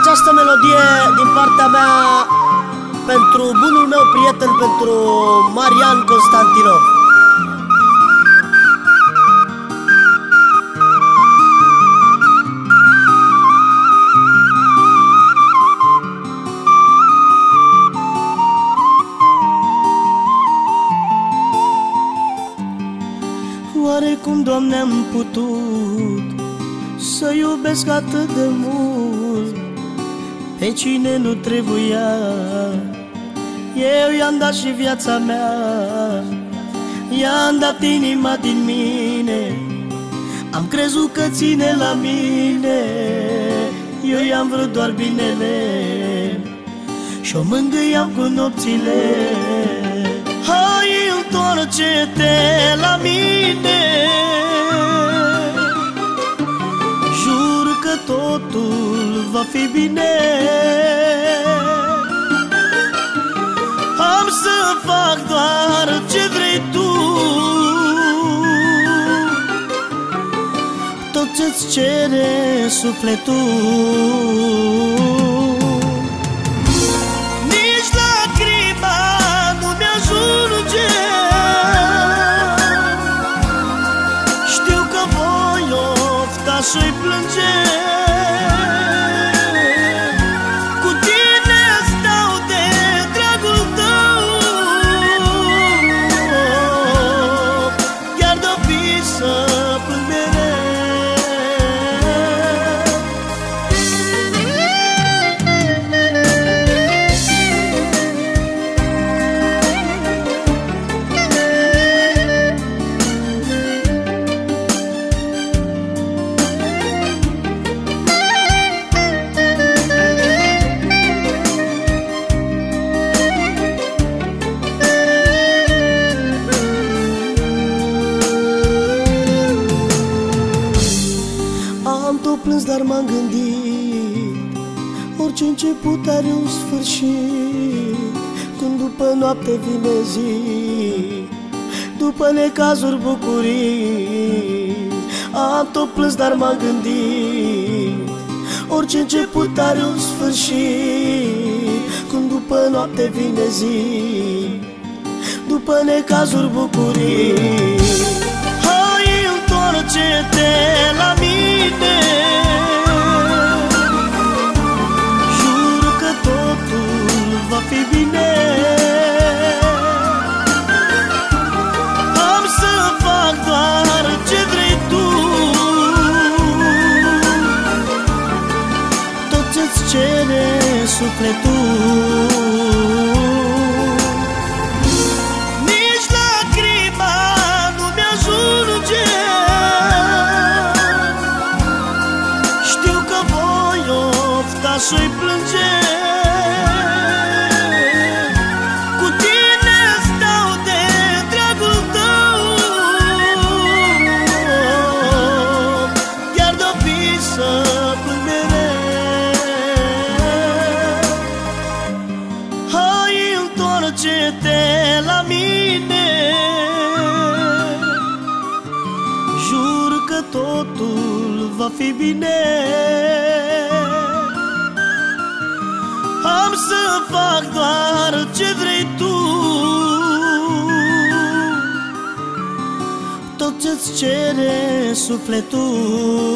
această melodie din partea mea pentru bunul meu prieten, pentru Marian Constantinov. Oare cum, Doamne, am putut să iubesc atât de mult Pe cine nu trebuia Eu i-am dat și viața mea. I-am dat inima din mine Am crezut că ține la mine. Eu i-am vrut doar binele Și-o mângâiam cu nopțile. Hai, întoarce-te la mine. Totul va fi bine. Am să fac doar ce vrei tu. Tot ce-ți cere sufletul. Să-i plânge plâns, dar m-am gândit Orice început are un sfârșit Când după noapte vine zi După necazuri bucurii. Am tot plâns, dar m-am gândit Orice început are un sfârșit Când după noapte vine zi După necazuri bucurii. Hai, întoarce-te la mine sufletul. Nici lacrima nu mi-ajunge. Știu că voi ofta și-i plânge întoarce-te la mine. Jur că totul va fi bine. Am să fac doar ce vrei tu. Tot ce-ți cere sufletul